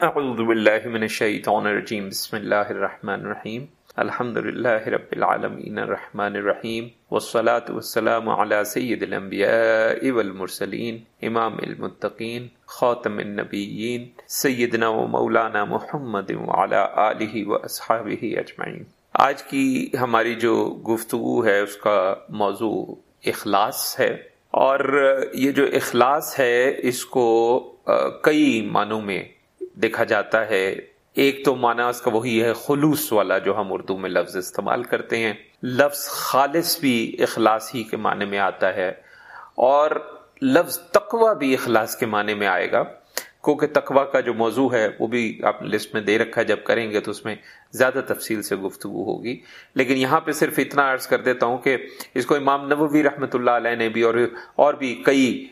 اعوذ باللہ من الشیطان الرجیم بسم اللہ الرحمن الرحیم الحمد للہ رب العالمین الرحمن الرحیم والصلاة والسلام على سید الانبیاء والمرسلین امام المتقین خاتم النبیین سیدنا و مولانا محمد وعلى آلہ و اصحابہ اجمعین آج کی ہماری جو گفتگو ہے، اس کا موضوع اخلاص ہے۔ اور یہ جو اخلاص ہے، اس کو کئی معنوں میں دیکھا جاتا ہے۔ ایک تو معنی اس کا وہی ہے، خلوص والا جو ہم اردو میں لفظ استعمال کرتے ہیں۔ لفظ خالص بھی اخلاص ہی کے معنی میں آتا ہے اور لفظ تقوی بھی اخلاص کے معنی میں آئے گا۔ کیونکہ تقوی کا جو موضوع ہے، وہ بھی آپ نے لسٹ میں دے رکھا ہے۔ جب کریں گے تو اس میں زیادہ تفصیل سے گفتگو ہوگی۔ لیکن یہاں پہ صرف اتنا عرض کر دیتا ہوں کہ اس کو امام نبوی رحمۃ اللہ علیہ نے بھی اور اور بھی کئی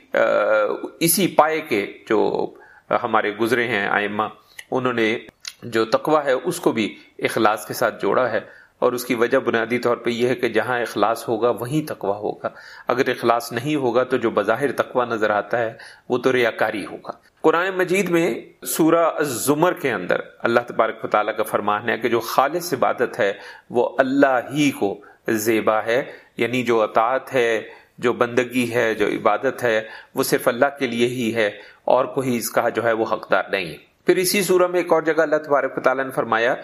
اسی پائے کے جو ہمارے گزرے ہیں آئمہ، انہوں نے جو تقوی ہے اس کو بھی اخلاص کے ساتھ جوڑا ہے اور اس کی وجہ بنیادی طور پہ یہ ہے کہ جہاں اخلاص ہوگا وہیں تقوی ہوگا۔ اگر اخلاص نہیں ہوگا تو جو بظاہر تقوی نظر آتا ہے وہ تو ریاکاری ہوگا۔ قرآن مجید میں سورہ الزمر کے اندر اللہ تبارک و تعالیٰ کا فرمان ہے کہ جو خالص عبادت ہے وہ اللہ ہی کو زیبا ہے یعنی جو اطاعت ہے، جو بندگی ہے، جو عبادت ہے، وہ صرف اللہ کے لیے ہی ہے۔ اور کوئی اس کا جو ہے وہ حقدار نہیں ہے۔ پھر اسی سورہ میں ایک اور جگہ اللہ تبارک تعالیٰ نے فرمایا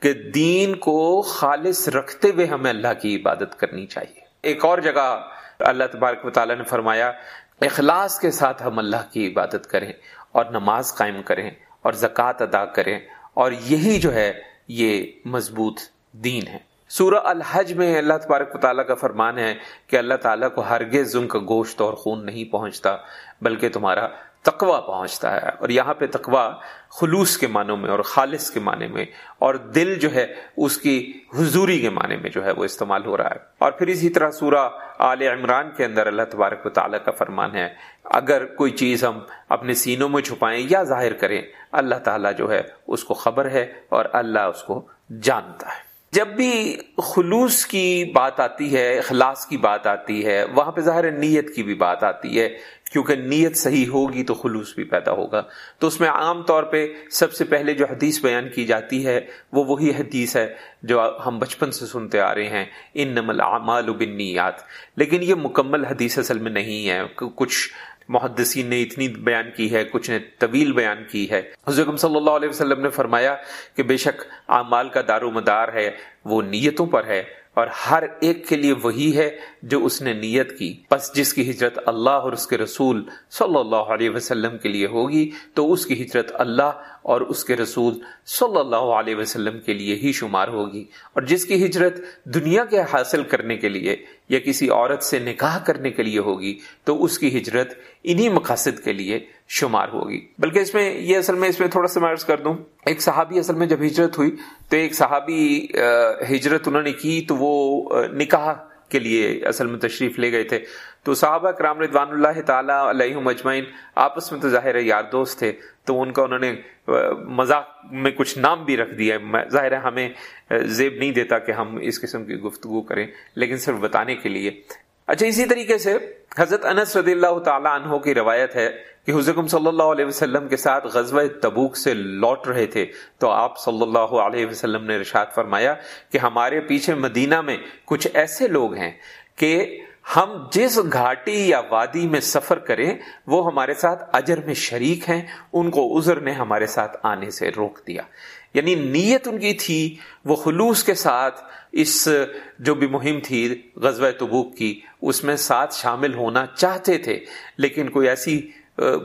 کہ دین کو خالص رکھتے ہوئے ہمیں اللہ کی عبادت کرنی چاہیے۔ ایک اور جگہ اللہ تبارک و تعالیٰ نے فرمایا، اخلاص کے ساتھ ہم اللہ کی عبادت کریں اور نماز قائم کریں اور زکوٰۃ ادا کریں اور یہی جو ہے یہ مضبوط دین ہے۔ سورہ الحج میں اللہ تبارک و تعالیٰ کا فرمان ہے کہ اللہ تعالیٰ کو ہرگز ان کا گوشت اور خون نہیں پہنچتا، بلکہ تمہارا تقوا پہنچتا ہے اور یہاں پہ تقوا خلوص کے معنوں میں اور خالص کے معنی میں اور دل جو ہے اس کی حضوری کے معنی میں جو ہے وہ استعمال ہو رہا ہے۔ اور پھر اسی طرح سورہ آل عمران کے اندر اللہ تبارک و تعالیٰ کا فرمان ہے، اگر کوئی چیز ہم اپنے سینوں میں چھپائیں یا ظاہر کریں، اللہ تعالیٰ جو ہے اس کو خبر ہے اور اللہ اس کو جانتا ہے۔ جب بھی خلوص کی بات آتی ہے، اخلاص کی بات آتی ہے، وہاں پہ ظاہر نیت کی بھی بات آتی ہے۔ کیونکہ نیت صحیح ہوگی تو خلوص بھی پیدا ہوگا۔ تو اس میں عام طور پہ سب سے پہلے جو حدیث بیان کی جاتی ہے، وہ وہی حدیث ہے جو ہم بچپن سے سنتے آ رہے ہیں ان نمل اعمال بنیات لیکن یہ مکمل حدیث اصل میں نہیں ہے۔ کچھ محدثین نے اتنی بیان کی ہے، کچھ نے طویل بیان کی ہے۔ حضرت صلی اللہ علیہ وسلم نے فرمایا کہ بے شک اعمال کا دار و مدار ہے، وہ نیتوں پر ہے۔ اور ہر ایک کے لیے وہی ہے جو اس نے نیت کی۔ پس جس کی ہجرت اللہ اور اس کے رسول صلی اللہ علیہ وسلم کے لیے ہوگی، تو اس کی ہجرت اللہ اور اس کے رسول صلی اللہ علیہ وسلم کے لیے ہی شمار ہوگی۔ اور جس کی ہجرت دنیا کے حاصل کرنے کے لیے یا کسی عورت سے نکاح کرنے کے لیے ہوگی، تو اس کی ہجرت انہی مقاصد کے لیے شمار ہوگی۔ بلکہ اس میں یہ اصل میں اس میں تھوڑا سا میں کر دوں، ایک صحابی اصل میں جب ہجرت ہوئی، تو ایک صحابی ہجرت انہوں نے کی، تو وہ نکاح کے لیے اصل میں تشریف لے گئے تھے۔ تو صحابہ کرام رضوان اللہ تعالیٰ علیہ مجمعین آپس میں تو ظاہر ہے یار دوست تھے، تو ان کا انہوں نے مذاق میں کچھ نام بھی رکھ دیا ظاہر ہے ہمیں زیب نہیں دیتا کہ ہم اس قسم کی گفتگو کریں، لیکن صرف بتانے کے لیے۔ اچھا اسی طریقے سے حضرت انس رضی اللہ تعالیٰ عنہ کی روایت ہے کہ حضرت صلی اللہ علیہ وسلم کے ساتھ غزوہ تبوک سے لوٹ رہے تھے۔ تو آپ صلی اللہ علیہ وسلم نے رشاد فرمایا کہ ہمارے پیچھے مدینہ میں کچھ ایسے لوگ ہیں کہ ہم جس گھاٹی یا وادی میں سفر کریں، وہ ہمارے ساتھ اجر میں شریک ہیں، ان کو عذر نے ہمارے ساتھ آنے سے روک دیا۔ یعنی نیت ان کی تھی، وہ خلوص کے ساتھ اس جو بھی مہم تھی غزوہ تبوک کی، اس میں ساتھ شامل ہونا چاہتے تھے، لیکن کوئی ایسی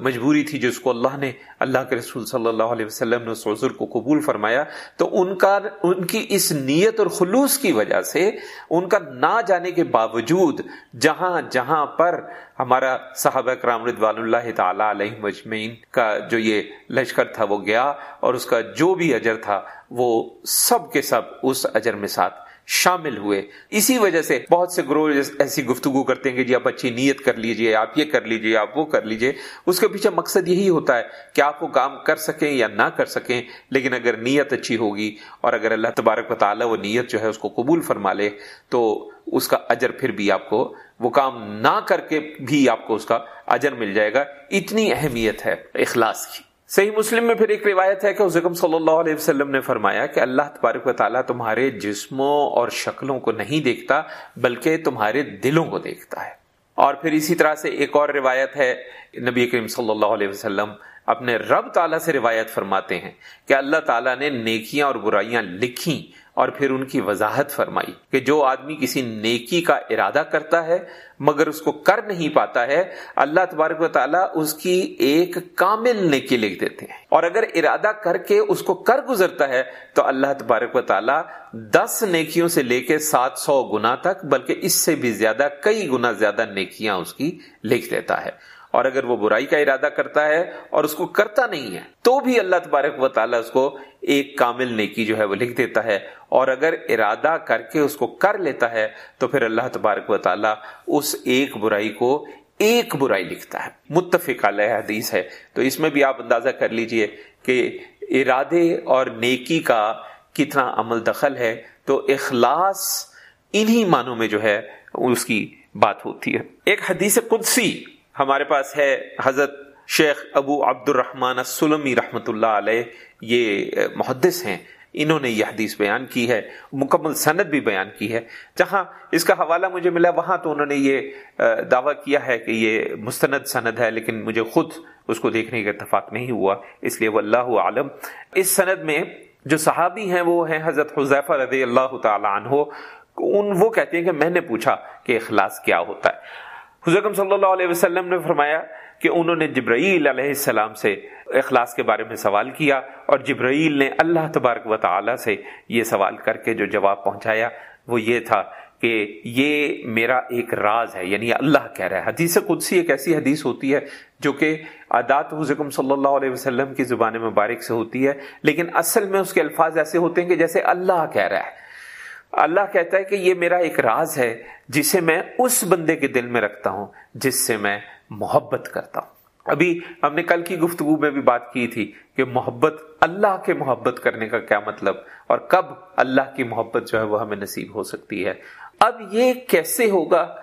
مجبوری تھی جس کو اللہ نے، اللہ کے رسول صلی اللہ علیہ وسلم نے اس عذر کو قبول فرمایا، تو ان کا، ان کی اس نیت اور خلوص کی وجہ سے ان کا نہ جانے کے باوجود جہاں جہاں پر ہمارا صحابہ کرام رضوان اللہ تعالی علیہ مجمعین کا جو یہ لشکر تھا وہ گیا اور اس کا جو بھی اجر تھا وہ سب کے سب اس اجر میں ساتھ شامل ہوئے۔ اسی وجہ سے بہت سے گروہ ایسی گفتگو کرتے ہیں کہ جی آپ اچھی نیت کر لیجیے، آپ یہ کر لیجیے، آپ وہ کر لیجیے، اس کے پیچھے مقصد یہی ہوتا ہے کہ آپ وہ کام کر سکیں یا نہ کر سکیں، لیکن اگر نیت اچھی ہوگی اور اگر اللہ تبارک و تعالیٰ وہ نیت جو ہے اس کو قبول فرما لے، تو اس کا اجر پھر بھی آپ کو، وہ کام نہ کر کے بھی آپ کو اس کا اجر مل جائے گا۔ اتنی اہمیت ہے اخلاص کی۔ صحیح مسلم میں پھر ایک روایت ہے کہ حضرت صلی اللہ علیہ وسلم نے فرمایا کہ اللہ تبارک و تعالیٰ تمہارے جسموں اور شکلوں کو نہیں دیکھتا، بلکہ تمہارے دلوں کو دیکھتا ہے۔ اور پھر اسی طرح سے ایک اور روایت ہے، نبی کریم صلی اللہ علیہ وسلم اپنے رب تعالیٰ سے روایت فرماتے ہیں کہ اللہ تعالیٰ نے نیکیاں اور برائیاں لکھی اور پھر ان کی وضاحت فرمائی کہ جو آدمی کسی نیکی کا ارادہ کرتا ہے، مگر اس کو کر نہیں پاتا ہے، اللہ تبارک و تعالیٰ اس کی ایک کامل نیکی لکھ دیتے ہیں۔ اور اگر ارادہ کر کے اس کو کر گزرتا ہے، تو اللہ تبارک و تعالیٰ دس نیکیوں سے لے کے سات سو گنا تک، بلکہ اس سے بھی زیادہ کئی گنا زیادہ نیکیاں اس کی لکھ دیتا ہے۔ اور اگر وہ برائی کا ارادہ کرتا ہے اور اس کو کرتا نہیں ہے، تو بھی اللہ تبارک و تعالیٰ اس کو ایک کامل نیکی جو ہے وہ لکھ دیتا ہے اور اگر ارادہ کر کے اس کو کر لیتا ہے تو پھر اللہ تبارک و تعالیٰ اس ایک برائی کو ایک برائی لکھتا ہے۔ متفق علیہ حدیث ہے۔ تو اس میں بھی آپ اندازہ کر لیجیے کہ ارادے اور نیکی کا کتنا عمل دخل ہے تو اخلاص انہی معنوں میں جو ہے اس کی بات ہوتی ہے۔ ایک حدیث قدسی ہمارے پاس ہے، حضرت شیخ ابو عبد الرحمان السلمی رحمۃ اللہ علیہ یہ محدث ہیں۔ انہوں نے یہ حدیث بیان کی ہے، مکمل سند بھی بیان کی ہے۔ جہاں اس کا حوالہ مجھے ملا، وہاں تو انہوں نے یہ دعویٰ کیا ہے کہ یہ مستند سند ہے، لیکن مجھے خود اس کو دیکھنے کا اتفاق نہیں ہوا، اس لیے وہ اللہ عالم اس سند میں جو صحابی ہیں، وہ ہیں حضرت حضیفہ رضی اللہ تعالیٰ عنہ۔ ان، وہ کہتے ہیں کہ میں نے پوچھا کہ اخلاص کیا ہوتا ہے۔ حضرت صلی اللہ علیہ وسلم نے فرمایا کہ انہوں نے جبرائیل علیہ السلام سے اخلاص کے بارے میں سوال کیا اور جبرائیل نے اللہ تبارک و تعالی سے یہ سوال کر کے جو جواب پہنچایا وہ یہ تھا کہ یہ میرا ایک راز ہے یعنی اللہ کہہ رہا ہے۔ حدیث قدسی ایک ایسی حدیث ہوتی ہے جو کہ عادات حضرکم صلی اللہ علیہ وسلم کی زبان مبارک سے ہوتی ہے، لیکن اصل میں اس کے الفاظ ایسے ہوتے ہیں کہ جیسے اللہ کہہ رہا ہے۔ اللہ کہتا ہے کہ یہ میرا ایک راز ہے جسے میں اس بندے کے دل میں رکھتا ہوں، جس سے میں محبت کرتا ہوں۔ ابھی ہم نے کل کی گفتگو میں بھی بات کی تھی کہ محبت اللہ کے محبت کرنے کا کیا مطلب اور کب اللہ کی محبت جو ہے وہ ہمیں نصیب ہو سکتی ہے۔ اب یہ کیسے ہوگا؟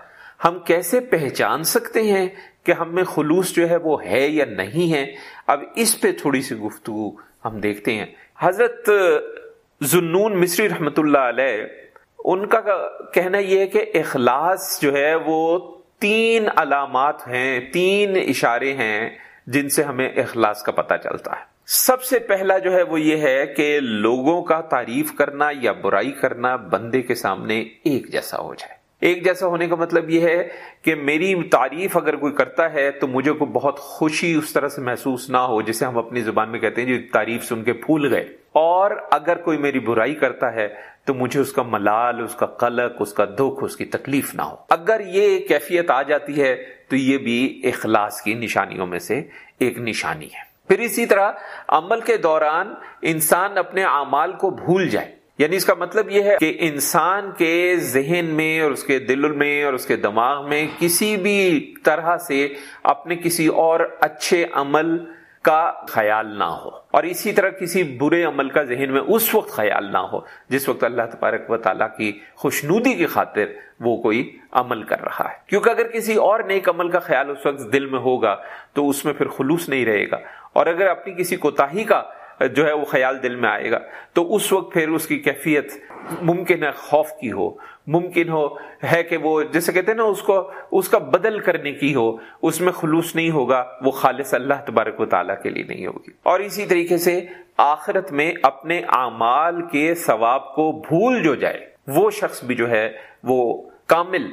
ہم کیسے پہچان سکتے ہیں کہ ہم میں خلوص جو ہے وہ ہے یا نہیں ہے؟ اب اس پہ تھوڑی سی گفتگو ہم دیکھتے ہیں۔ حضرت زنون مصری رحمت اللہ علیہ، ان کا کہنا یہ ہے کہ اخلاص جو ہے وہ تین علامات ہیں، تین اشارے ہیں جن سے ہمیں اخلاص کا پتہ چلتا ہے۔ سب سے پہلا جو ہے وہ یہ ہے کہ لوگوں کا تعریف کرنا یا برائی کرنا بندے کے سامنے ایک جیسا ہو جائے۔ ایک جیسا ہونے کا مطلب یہ ہے کہ میری تعریف اگر کوئی کرتا ہے تو مجھے کو بہت خوشی اس طرح سے محسوس نہ ہو جسے ہم اپنی زبان میں کہتے ہیں جو تعریف سن کے پھول گئے۔ اور اگر کوئی میری برائی کرتا ہے تو مجھے اس کا ملال، اس کا قلق، اس کا دکھ، اس کی تکلیف نہ ہو۔ اگر یہ کیفیت آ جاتی ہے تو یہ بھی اخلاص کی نشانیوں میں سے ایک نشانی ہے۔ پھر اسی طرح عمل کے دوران انسان اپنے اعمال کو بھول جائے۔ یعنی اس کا مطلب یہ ہے کہ انسان کے ذہن میں اور اس کے دل میں اور اس کے دماغ میں کسی بھی طرح سے اپنے کسی اور اچھے عمل کا خیال نہ ہو۔ اور اسی طرح کسی برے عمل کا ذہن میں اس وقت خیال نہ ہو جس وقت اللہ تبارک و تعالیٰ کی خوشنودی کی خاطر وہ کوئی عمل کر رہا ہے۔ کیونکہ اگر کسی اور نیک عمل کا خیال اس وقت دل میں ہوگا تو اس میں پھر خلوص نہیں رہے گا۔ اور اگر اپنی کسی کوتاہی کا جو ہے وہ خیال دل میں آئے گا۔ تو اس وقت پھر اس کی کیفیت ممکن ہے خوف کی ہو، ممکن ہو ہے کہ وہ جیسے کہتے ہیں نا، اس کو، اس کا بدل کرنے کی ہو، اس میں خلوص نہیں ہوگا، وہ خالص اللہ تبارک و تعالیٰ کے لیے نہیں ہوگی۔ اور اسی طریقے سے آخرت میں اپنے اعمال کے ثواب کو بھول جو جائے، وہ شخص بھی جو ہے وہ کامل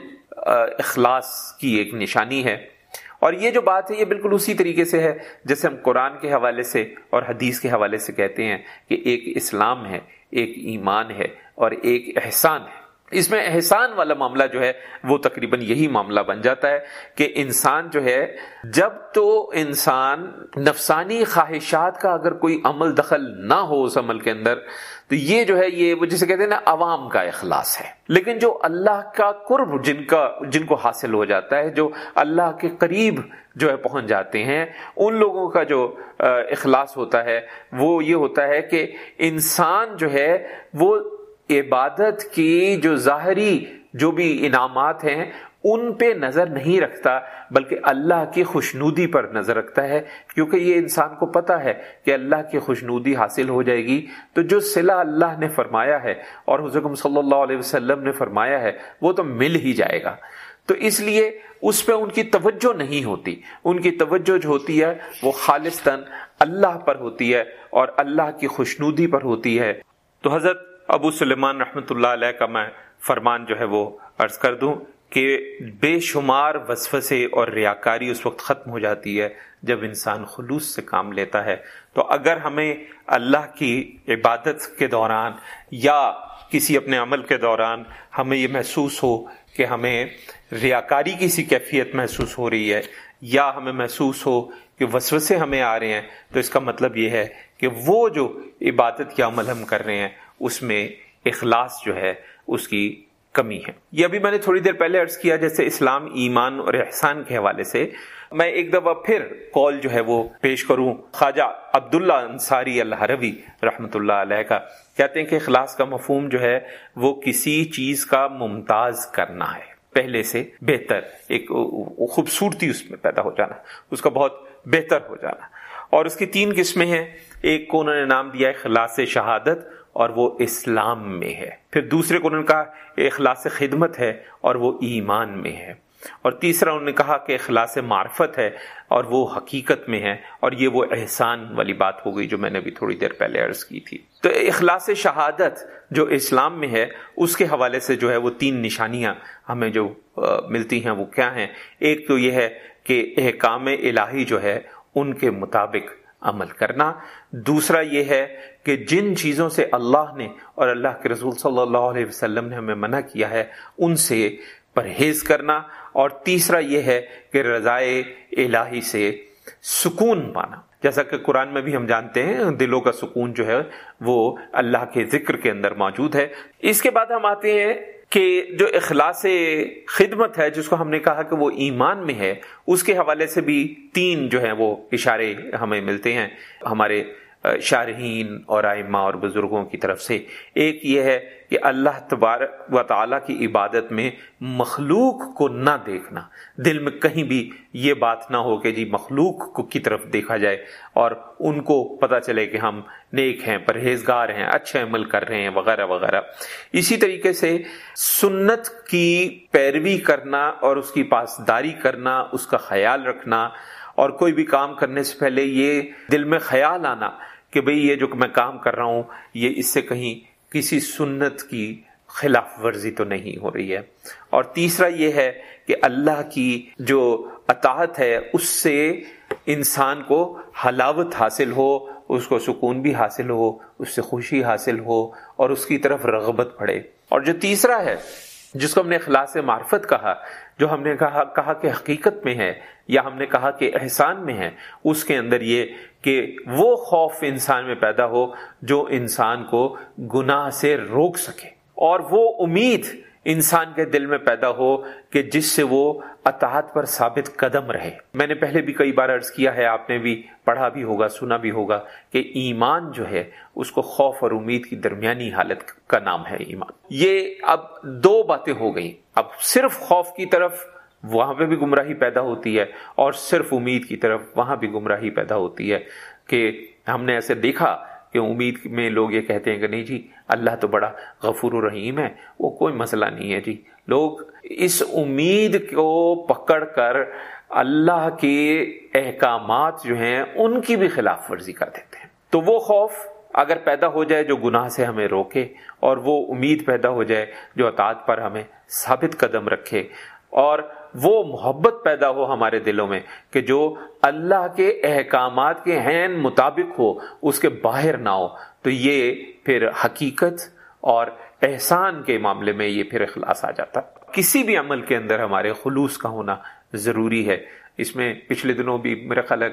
اخلاص کی ایک نشانی ہے۔ اور یہ جو بات ہے یہ بالکل اسی طریقے سے ہے جیسے ہم قرآن کے حوالے سے اور حدیث کے حوالے سے کہتے ہیں کہ ایک اسلام ہے، ایک ایمان ہے اور ایک احسان ہے۔ اس میں احسان والا معاملہ جو ہے وہ تقریباً یہی معاملہ بن جاتا ہے کہ انسان جو ہے، جب تو انسان نفسانی خواہشات کا اگر کوئی عمل دخل نہ ہو اس عمل کے اندر تو یہ جو ہے یہ وہ جسے کہتے ہیں نا عوام کا اخلاص ہے۔ لیکن جو اللہ کا قرب جن کا جن کو حاصل ہو جاتا ہے، جو اللہ کے قریب جو ہے پہنچ جاتے ہیں، ان لوگوں کا جو اخلاص ہوتا ہے، وہ یہ ہوتا ہے کہ انسان جو ہے وہ عبادت کی جو ظاہری جو بھی انعامات ہیں ان پہ نظر نہیں رکھتا، بلکہ اللہ کی خوشنودی پر نظر رکھتا ہے۔ کیونکہ یہ انسان کو پتا ہے کہ اللہ کی خوشنودی حاصل ہو جائے گی۔ تو جو صلح اللہ نے فرمایا ہے اور حضرت صلی اللہ علیہ وسلم نے فرمایا ہے، وہ تو مل ہی جائے گا۔ تو اس لیے اس پہ ان کی توجہ نہیں ہوتی۔ ان کی توجہ جو ہوتی ہے، وہ خالصتاً اللہ پر ہوتی ہے اور اللہ کی خوشنودی پر ہوتی ہے۔ تو حضرت ابو سلیمان رحمۃ اللہ علیہ کا میں فرمان جو ہے وہ عرض کر دوں۔ کہ بے شمار وسوسے اور ریاکاری اس وقت ختم ہو جاتی ہے جب انسان خلوص سے کام لیتا ہے۔ تو اگر ہمیں اللہ کی عبادت کے دوران یا کسی اپنے عمل کے دوران ہمیں یہ محسوس ہو کہ ہمیں ریاکاری کی سی کیفیت محسوس ہو رہی ہے یا ہمیں محسوس ہو کہ وسوسے ہمیں آ رہے ہیں، تو اس کا مطلب یہ ہے کہ وہ جو عبادت یا عمل ہم کر رہے ہیں، اس میں اخلاص جو ہے، اس کی کمی ہے۔ یہ ابھی میں نے تھوڑی دیر پہلے عرض کیا، جیسے اسلام ایمان اور احسان کے حوالے سے، میں ایک دفعہ پھر کال جو ہے وہ پیش کروں۔ خواجہ عبداللہ انصاری الحروی رحمت اللہ علیہ کا۔ کہتے ہیں کہ اخلاص کا مفہوم جو ہے وہ کسی چیز کا ممتاز کرنا ہے۔ پہلے سے بہتر، ایک خوبصورتی اس میں پیدا ہو جانا، اس کا بہت بہتر ہو جانا۔ اور اس کی تین قسمیں ہیں۔ ایک کو انہوں نے نام دیا اخلاص شہادت اور وہ اسلام میں ہے۔ پھر دوسرے کو انہوں نے کہا اخلاص خدمت ہے اور وہ ایمان میں ہے۔ اور تیسرا انہوں نے کہا کہ اخلاص معرفت ہے اور وہ حقیقت میں ہے۔ اور یہ وہ احسان والی بات ہو گئی جو میں نے بھی تھوڑی دیر پہلے عرض کی تھی۔ تو اخلاص شہادت جو اسلام میں ہے، اس کے حوالے سے جو ہے وہ تین نشانیاں ہمیں جو ملتی ہیں وہ کیا ہیں؟ ایک تو یہ ہے کہ احکام الہی جو ہے، ان کے مطابق عمل کرنا۔ دوسرا یہ ہے کہ جن چیزوں سے اللہ نے اور اللہ کے رسول صلی اللہ علیہ وسلم نے ہمیں منع کیا ہے، ان سے پرہیز کرنا۔ اور تیسرا یہ ہے کہ رضائے الہی سے سکون پانا۔ جیسا کہ قرآن میں بھی ہم جانتے ہیں، دلوں کا سکون جو ہے، وہ اللہ کے ذکر کے اندر موجود ہے۔ اس کے بعد ہم آتے ہیں کہ جو اخلاص خدمت ہے، جس کو ہم نے کہا کہ وہ ایمان میں ہے، اس کے حوالے سے بھی تین جو ہیں وہ اشارے ہمیں ملتے ہیں، ہمارے شارحین اور آئمہ اور بزرگوں کی طرف سے۔ ایک یہ ہے کہ اللہ تبارک و تعالیٰ کی عبادت میں مخلوق کو نہ دیکھنا۔ دل میں کہیں بھی یہ بات نہ ہو کہ جی مخلوق کو کی طرف دیکھا جائے اور ان کو پتہ چلے کہ ہم نیک ہیں، پرہیزگار ہیں، اچھے عمل کر رہے ہیں، وغیرہ وغیرہ۔ اسی طریقے سے سنت کی پیروی کرنا اور اس کی پاسداری کرنا، اس کا خیال رکھنا اور کوئی بھی کام کرنے سے پہلے یہ دل میں خیال آنا۔ کہ بھئی یہ جو میں کام کر رہا ہوں، یہ اس سے کہیں کسی سنت کی خلاف ورزی تو نہیں ہو رہی ہے۔ اور تیسرا یہ ہے کہ اللہ کی جو اطاعت ہے، اس سے انسان کو حلاوت حاصل ہو، اس کو سکون بھی حاصل ہو، اس سے خوشی حاصل ہو اور اس کی طرف رغبت پڑے۔ اور جو تیسرا ہے، جس کو ہم نے اخلاص معرفت کہا جو ہم نے کہا کہا کہ حقیقت میں ہے یا ہم نے کہا کہ احسان میں ہے، اس کے اندر یہ کہ وہ خوف انسان میں پیدا ہو جو انسان کو گناہ سے روک سکے۔ اور وہ امید انسان کے دل میں پیدا ہو کہ جس سے وہ اطاعت پر ثابت قدم رہے۔ میں نے پہلے بھی کئی بار عرض کیا ہے، آپ نے بھی پڑھا بھی ہوگا، سنا بھی ہوگا کہ ایمان جو ہے، اس کو خوف اور امید کی درمیانی حالت کا نام ہے ایمان۔ یہ اب دو باتیں ہو گئی اب صرف خوف کی طرف وہاں پہ بھی گمراہی پیدا ہوتی ہے اور صرف امید کی طرف وہاں بھی گمراہی پیدا ہوتی ہے کہ ہم نے ایسے دیکھا کہ امید میں لوگ یہ کہتے ہیں کہ نہیں جی اللہ تو بڑا غفور الرحیم ہے، وہ کوئی مسئلہ نہیں ہے جی۔ لوگ اس امید کو پکڑ کر اللہ کے احکامات جو ہیں، ان کی بھی خلاف ورزی کر دیتے ہیں۔ تو وہ خوف اگر پیدا ہو جائے جو گناہ سے ہمیں روکے اور وہ امید پیدا ہو جائے جو اطاعت پر ہمیں ثابت قدم رکھے اور وہ محبت پیدا ہو ہمارے دلوں میں کہ جو اللہ کے احکامات کے عین مطابق ہو، اس کے باہر نہ ہو، تو یہ پھر حقیقت اور احسان کے معاملے میں یہ پھر اخلاص آ جاتا۔ کسی بھی عمل کے اندر ہمارے خلوص کا ہونا ضروری ہے۔ اس میں پچھلے دنوں بھی میرا خیال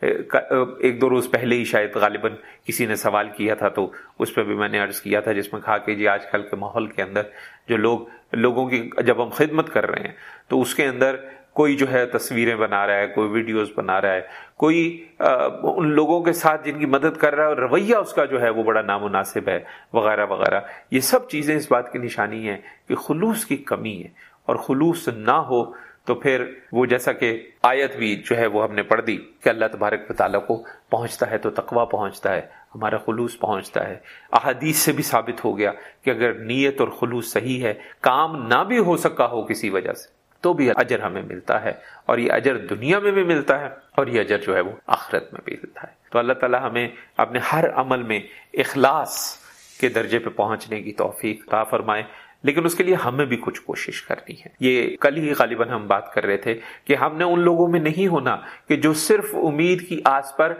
ایک دو روز پہلے ہی شاید غالباً کسی نے سوال کیا تھا، تو اس پہ بھی میں نے عرض کیا تھا، جس میں کہا کہ جی آج کل کے ماحول کے اندر جو لوگ، لوگوں کی جب ہم خدمت کر رہے ہیں، تو اس کے اندر کوئی جو ہے تصویریں بنا رہا ہے، کوئی ویڈیوز بنا رہا ہے، کوئی ان لوگوں کے ساتھ جن کی مدد کر رہا ہے، اور رویہ اس کا جو ہے وہ بڑا نامناسب ہے، وغیرہ وغیرہ۔ یہ سب چیزیں اس بات کی نشانی ہیں کہ خلوص کی کمی ہے، اور خلوص نہ ہو تو پھر وہ جیسا کہ آیت بھی جو ہے وہ ہم نے پڑھ دی کہ اللہ تبارک و تعالیٰ کو پہنچتا ہے تو تقوی پہنچتا ہے، ہمارا خلوص پہنچتا ہے۔ احادیث سے بھی ثابت ہو گیا کہ اگر نیت اور خلوص صحیح ہے، کام نہ بھی ہو سکا ہو کسی وجہ سے، تو بھی اجر ہمیں ملتا ہے۔ اور یہ اجر دنیا میں بھی ملتا ہے اور یہ اجر جو ہے وہ آخرت میں بھی ملتا ہے۔ تو اللہ تعالیٰ ہمیں اپنے ہر عمل میں اخلاص کے درجے پہ پہنچنے کی توفیق عطا فرمائے۔ لیکن اس کے لیے ہمیں بھی کچھ کوشش کرنی ہے۔ یہ کل ہی غالباً ہم بات کر رہے تھے کہ ہم نے ان لوگوں میں نہیں ہونا کہ جو صرف امید کی آس پر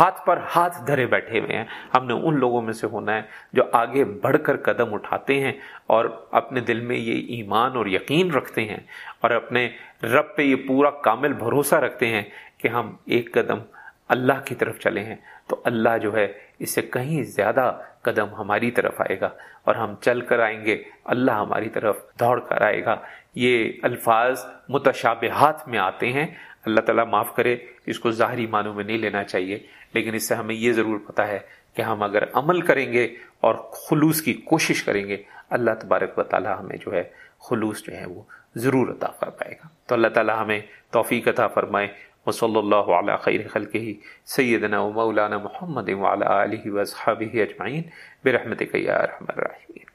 ہاتھ پر ہاتھ دھرے بیٹھے ہوئے ہیں۔ ہم نے ان لوگوں میں سے ہونا ہے جو آگے بڑھ کر قدم اٹھاتے ہیں اور اپنے دل میں یہ ایمان اور یقین رکھتے ہیں اور اپنے رب پہ یہ پورا کامل بھروسہ رکھتے ہیں کہ ہم ایک قدم اللہ کی طرف چلے ہیں۔ تو اللہ جو ہے اس سے کہیں زیادہ قدم ہماری طرف آئے گا اور ہم چل کر آئیں گے، اللہ ہماری طرف دوڑ کر آئے گا۔ یہ الفاظ متشابہات میں آتے ہیں۔ اللہ تعالیٰ معاف کرے، اس کو ظاہری معنوں میں نہیں لینا چاہیے، لیکن اس سے ہمیں یہ ضرور پتا ہے کہ ہم اگر عمل کریں گے اور خلوص کی کوشش کریں گے، اللہ تبارک و تعالیٰ ہمیں جو ہے، خلوص جو ہے وہ ضرور عطا کر پائے گا۔ تو اللہ تعالیٰ ہمیں توفیق عطا فرمائے۔ وصلی اللہ علیہ خیر خلقہ سیدنا و مولانا محمد وعلى آلہ و اصحابہ اجمعین برحمتک یا ارحم الراحمین